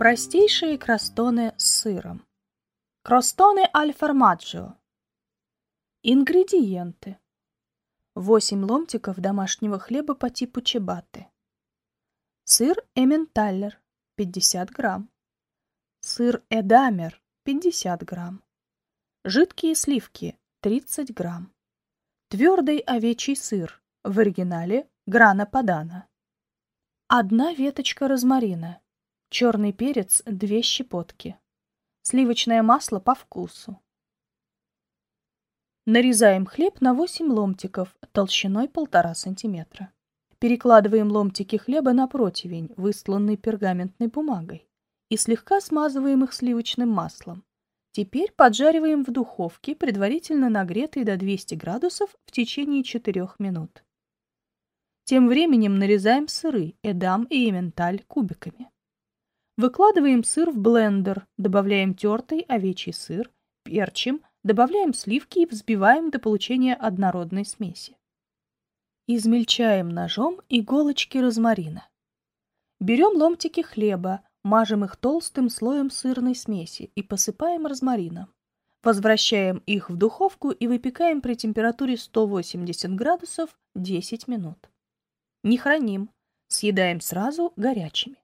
Простейшие кростоны с сыром. Кростоны аль формаджио. Ингредиенты. 8 ломтиков домашнего хлеба по типу чебаты. Сыр Эменталлер 50 грамм. Сыр Эдамер 50 грамм. Жидкие сливки 30 грамм. Твердый овечий сыр, в оригинале грана падана. Одна веточка розмарина. Черный перец – две щепотки. Сливочное масло по вкусу. Нарезаем хлеб на 8 ломтиков толщиной 1,5 см. Перекладываем ломтики хлеба на противень, выстланный пергаментной бумагой, и слегка смазываем их сливочным маслом. Теперь поджариваем в духовке, предварительно нагретой до 200 градусов в течение 4 минут. Тем временем нарезаем сыры, эдам и эменталь кубиками. Выкладываем сыр в блендер, добавляем тертый овечий сыр, перчим, добавляем сливки и взбиваем до получения однородной смеси. Измельчаем ножом иголочки розмарина. Берем ломтики хлеба, мажем их толстым слоем сырной смеси и посыпаем розмарином. Возвращаем их в духовку и выпекаем при температуре 180 градусов 10 минут. Не храним, съедаем сразу горячими.